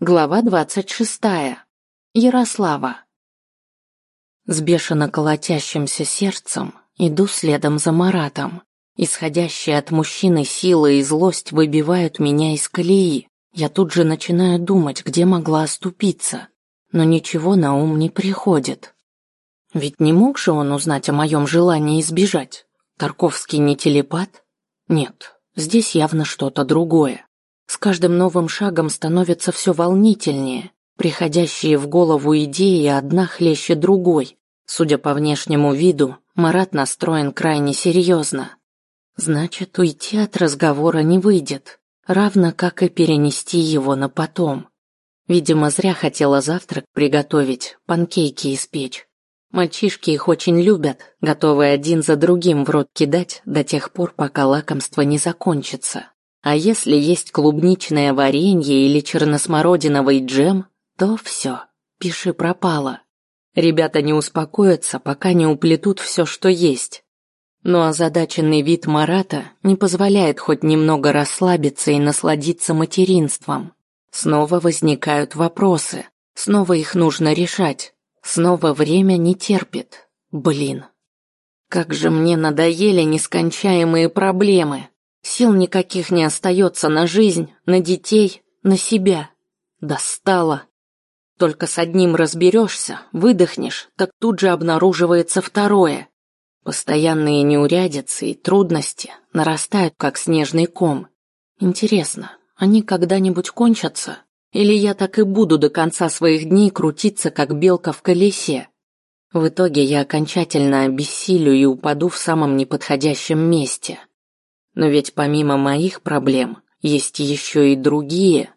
Глава двадцать шестая. Ярослава. С бешено колотящимся сердцем иду следом за Маратом. Исходящие от мужчины сила и злость выбивают меня из колеи. Я тут же начинаю думать, где могла оступиться, но ничего на ум не приходит. Ведь не мог же он узнать о моем желании избежать? Тарковский не телепат? Нет, здесь явно что-то другое. С каждым новым шагом становится все волнительнее. Приходящие в голову идеи одна хлеще другой. Судя по внешнему виду, Марат настроен крайне серьезно. Значит, уйти от разговора не выйдет, равно как и перенести его на потом. Видимо, зря хотела завтрак приготовить, панкейки испечь. Мальчишки их очень любят, готовые один за другим в рот кидать до тех пор, пока лакомство не закончится. А если есть клубничное варенье или черносмородиновый джем, то все, пиши пропало. Ребята не успокоятся, пока не уплетут все, что есть. Но озадаченный вид Марата не позволяет хоть немного расслабиться и насладиться материнством. Снова возникают вопросы, снова их нужно решать, снова время не терпит. Блин. Как же мне надоели нескончаемые проблемы. Сил никаких не остается на жизнь, на детей, на себя. Достало. Только с одним разберешься, выдохнешь, так тут же обнаруживается второе. Постоянные неурядицы и трудности нарастают, как снежный ком. Интересно, они когда-нибудь кончатся? Или я так и буду до конца своих дней крутиться, как белка в колесе? В итоге я окончательно обессилю и упаду в самом неподходящем месте. Но ведь помимо моих проблем есть еще и другие.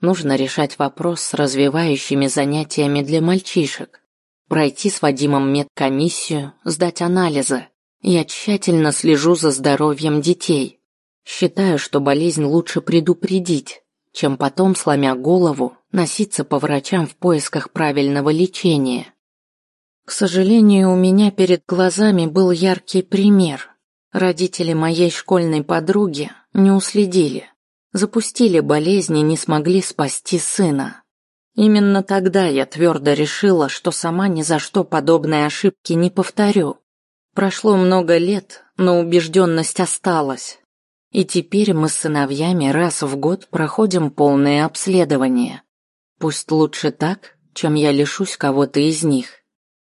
Нужно решать вопрос с развивающими занятиями для мальчишек. Пройти с Вадимом медкомиссию, сдать анализы. Я тщательно слежу за здоровьем детей. Считаю, что болезнь лучше предупредить, чем потом, сломя голову, носиться по врачам в поисках правильного лечения. К сожалению, у меня перед глазами был яркий пример – Родители моей школьной подруги не уследили, запустили болезнь и не смогли спасти сына. Именно тогда я твердо решила, что сама ни за что подобной ошибки не повторю. Прошло много лет, но убежденность осталась. И теперь мы с сыновьями раз в год проходим полное обследование. Пусть лучше так, чем я лишусь кого-то из них.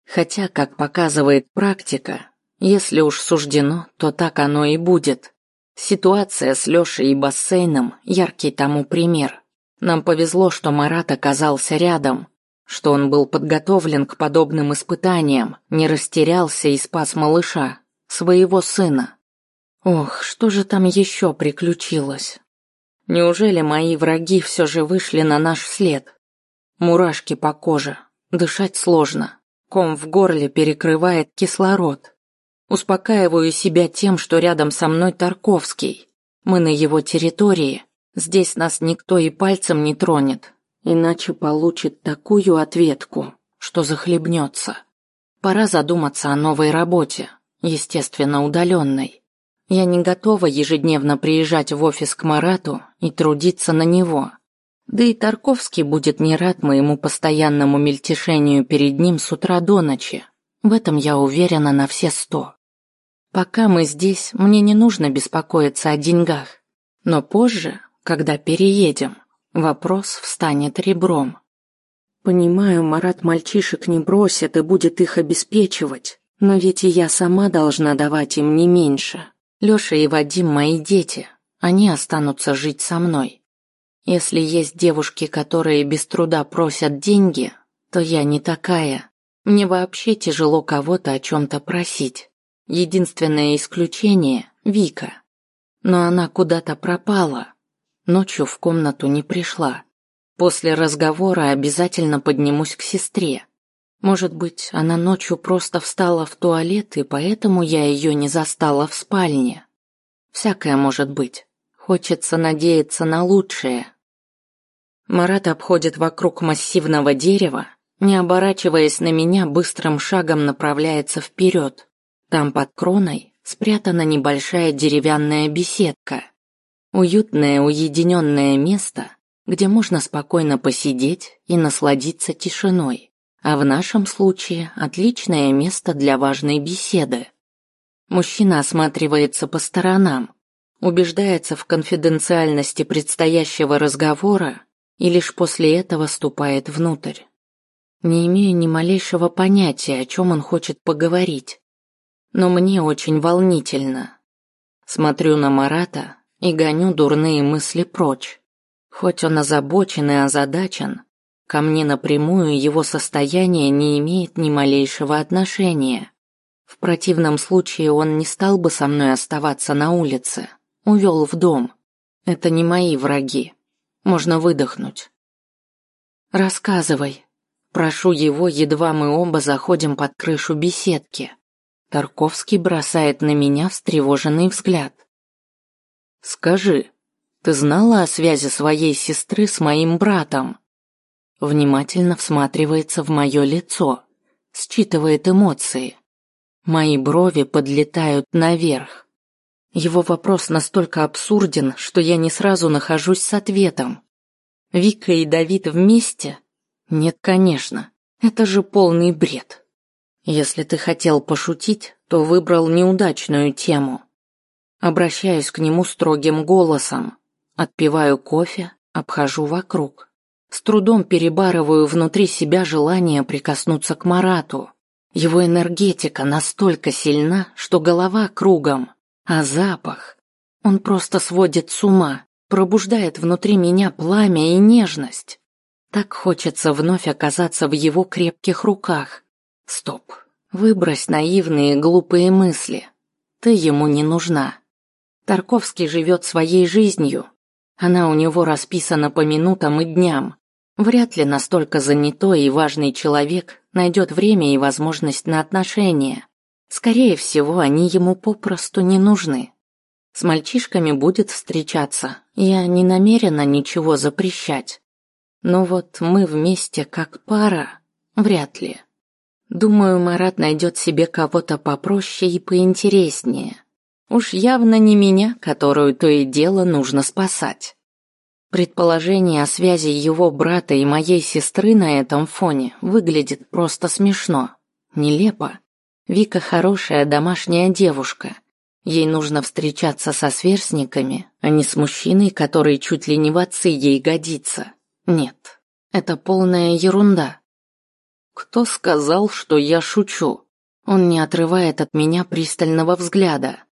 Хотя, как показывает практика, если уж суждено, то так оно и будет. Ситуация с Лешей и бассейном – яркий тому пример. Нам повезло, что Марат оказался рядом, что он был подготовлен к подобным испытаниям, не растерялся и спас малыша, своего сына. Ох, что же там еще приключилось? Неужели мои враги все же вышли на наш след? Мурашки по коже, дышать сложно, ком в горле перекрывает кислород. Успокаиваю себя тем, что рядом со мной Тарковский. Мы на его территории. Здесь нас никто и пальцем не тронет. Иначе получит такую ответку, что захлебнется. Пора задуматься о новой работе, естественно, удаленной. Я не готова ежедневно приезжать в офис к Марату и трудиться на него. Да и Тарковский будет не рад моему постоянному мельтешению перед ним с утра до ночи. В этом я уверена на все сто. Пока мы здесь, мне не нужно беспокоиться о деньгах. Но позже, когда переедем, вопрос встанет ребром. Понимаю, Марат мальчишек не бросит и будет их обеспечивать, но ведь и я сама должна давать им не меньше. Лёша и Вадим мои дети, они останутся жить со мной. Если есть девушки, которые без труда просят деньги, то я не такая. Мне вообще тяжело кого-то о чем-то просить. Единственное исключение – Вика. Но она куда-то пропала. Ночью в комнату не пришла. После разговора обязательно поднимусь к сестре. Может быть, она ночью просто встала в туалет, и поэтому я ее не застала в спальне. Всякое может быть. Хочется надеяться на лучшее. Марат обходит вокруг массивного дерева, не оборачиваясь на меня, быстрым шагом направляется вперед. Там под кроной спрятана небольшая деревянная беседка. Уютное уединенное место, где можно спокойно посидеть и насладиться тишиной, а в нашем случае отличное место для важной беседы. Мужчина осматривается по сторонам, убеждается в конфиденциальности предстоящего разговора и лишь после этого ступает внутрь. Не имею ни малейшего понятия, о чем он хочет поговорить, но мне очень волнительно. Смотрю на Марата и гоню дурные мысли прочь. Хоть он озабочен и озадачен, ко мне напрямую его состояние не имеет ни малейшего отношения. В противном случае он не стал бы со мной оставаться на улице, увел в дом. Это не мои враги. Можно выдохнуть. Рассказывай. Прошу его, едва мы оба заходим под крышу беседки. Тарковский бросает на меня встревоженный взгляд. Скажи, ты знала о связи своей сестры с моим братом? Внимательно всматривается в мое лицо, считывает эмоции. Мои брови подлетают наверх. Его вопрос настолько абсурден, что я не сразу нахожусь с ответом. Вика и Давид вместе? Нет, конечно. Это же полный бред. Если ты хотел пошутить, то выбрал неудачную тему. Обращаюсь к нему строгим голосом. Отпиваю кофе, обхожу вокруг. С трудом перебарываю внутри себя желание прикоснуться к Марату. Его энергетика настолько сильна, что голова кругом, а запах... Он просто сводит с ума, пробуждает внутри меня пламя и нежность. Так хочется вновь оказаться в его крепких руках. Стоп, выбрось наивные глупые мысли. Ты ему не нужна. Тарковский живет своей жизнью. Она у него расписана по минутам и дням. Вряд ли настолько занятой и важный человек найдет время и возможность на отношения. Скорее всего, они ему попросту не нужны. С мальчишками будет встречаться, я не намерена ничего запрещать. Но вот мы вместе как пара, вряд ли. Думаю, Марат найдет себе кого-то попроще и поинтереснее. Уж явно не меня, которую то и дело нужно спасать. Предположение о связи его брата и моей сестры на этом фоне выглядит просто смешно, нелепо. Вика хорошая домашняя девушка. Ей нужно встречаться со сверстниками, а не с мужчиной, который чуть ли не в отцы ей годится. Нет, это полная ерунда. Кто сказал, что я шучу? Он не отрывает от меня пристального взгляда.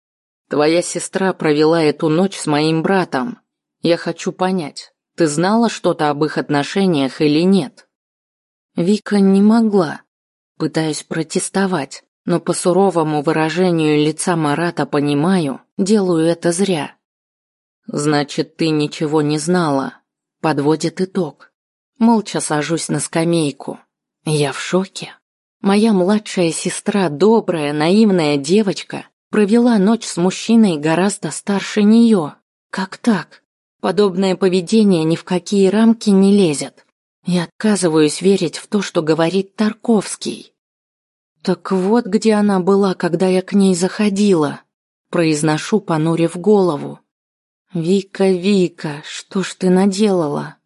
Твоя сестра провела эту ночь с моим братом, я хочу понять, ты знала что-то об их отношениях или нет? Вика не могла. Пытаюсь протестовать, но по суровому выражению лица Марата понимаю, делаю это зря. Значит, ты ничего не знала. Подводит итог. Молча сажусь на скамейку. Я в шоке. Моя младшая сестра, добрая, наивная девочка, провела ночь с мужчиной гораздо старше нее. Как так? Подобное поведение ни в какие рамки не лезет. Я отказываюсь верить в то, что говорит Тарковский. Так вот где она была, когда я к ней заходила. Произношу, понурив голову. Вика, Вика, что ж ты наделала?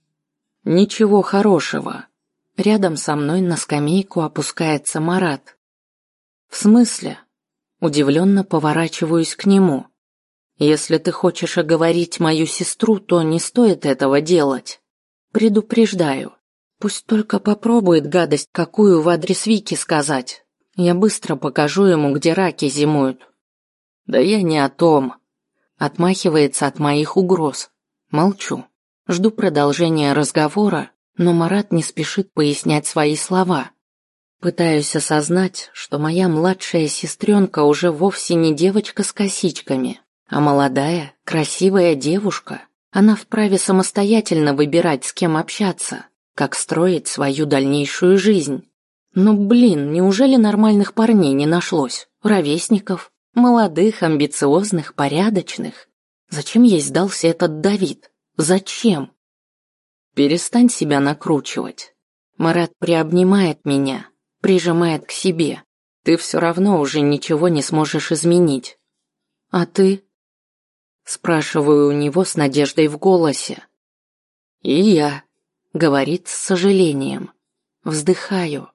Ничего хорошего. Рядом со мной на скамейку опускается Марат. В смысле? Удивленно поворачиваюсь к нему. Если ты хочешь оговорить мою сестру, то не стоит этого делать. Предупреждаю. Пусть только попробует гадость какую в адрес Вики сказать. Я быстро покажу ему, где раки зимуют. Да я не о том. Отмахивается от моих угроз. Молчу. Жду продолжения разговора, но Марат не спешит пояснять свои слова. Пытаюсь осознать, что моя младшая сестренка уже вовсе не девочка с косичками, а молодая, красивая девушка, она вправе самостоятельно выбирать, с кем общаться, как строить свою дальнейшую жизнь. Но, блин, неужели нормальных парней не нашлось? Ровесников? Молодых, амбициозных, порядочных? Зачем ей сдался этот Давид? Зачем? Перестань себя накручивать. Марат приобнимает меня, прижимает к себе. Ты все равно уже ничего не сможешь изменить. А ты? Спрашиваю у него с надеждой в голосе. И я, говорит с сожалением. Вздыхаю.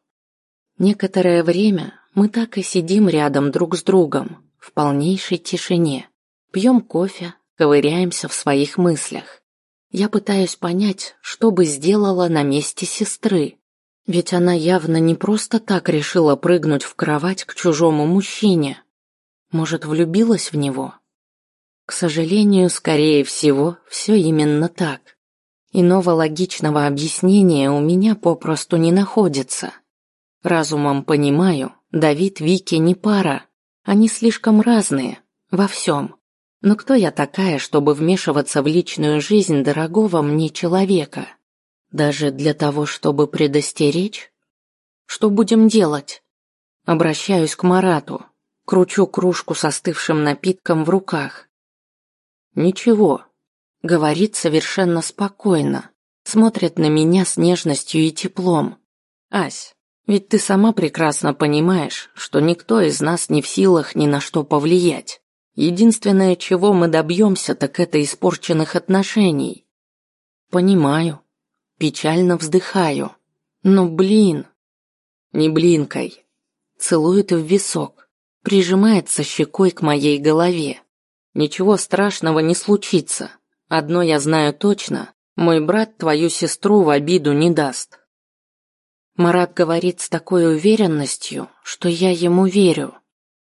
Некоторое время мы так и сидим рядом друг с другом, в полнейшей тишине. Пьем кофе, ковыряемся в своих мыслях. Я пытаюсь понять, что бы сделала на месте сестры. Ведь она явно не просто так решила прыгнуть в кровать к чужому мужчине. Может, влюбилась в него? К сожалению, скорее всего, все именно так. Иного логичного объяснения у меня попросту не находится. Разумом понимаю, Давид Вики не пара. Они слишком разные, во всем. Но кто я такая, чтобы вмешиваться в личную жизнь дорогого мне человека? Даже для того, чтобы предостеречь? Что будем делать? Обращаюсь к Марату, кручу кружку со остывшим напитком в руках. Ничего, говорит совершенно спокойно, смотрит на меня с нежностью и теплом. Ась, ведь ты сама прекрасно понимаешь, что никто из нас не в силах ни на что повлиять. Единственное, чего мы добьемся, так это испорченных отношений. Понимаю. Печально вздыхаю. Но блин. Не блинкой. Целует в висок. Прижимается щекой к моей голове. Ничего страшного не случится. Одно я знаю точно. Мой брат твою сестру в обиду не даст. Марат говорит с такой уверенностью, что я ему верю.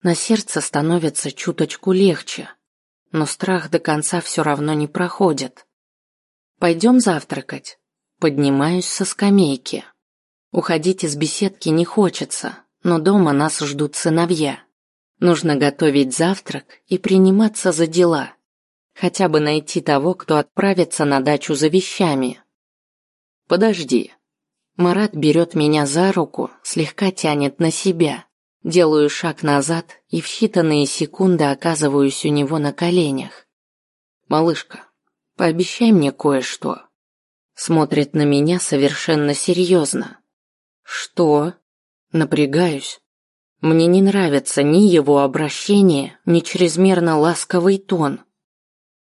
На сердце становится чуточку легче, но страх до конца все равно не проходит. Пойдем завтракать. Поднимаюсь со скамейки. Уходить из беседки не хочется, но дома нас ждут сыновья. Нужно готовить завтрак и приниматься за дела. Хотя бы найти того, кто отправится на дачу за вещами. Подожди. Марат берет меня за руку, слегка тянет на себя. Делаю шаг назад и в считанные секунды оказываюсь у него на коленях. «Малышка, пообещай мне кое-что». Смотрит на меня совершенно серьезно. «Что?» Напрягаюсь. Мне не нравится ни его обращение, ни чрезмерно ласковый тон.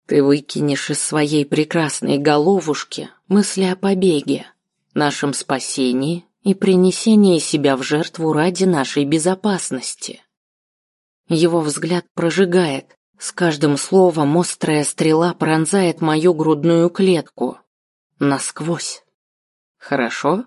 Ты выкинешь из своей прекрасной головушки мысли о побеге, нашем спасении и принесение себя в жертву ради нашей безопасности. Его взгляд прожигает, с каждым словом острая стрела пронзает мою грудную клетку. Насквозь. Хорошо?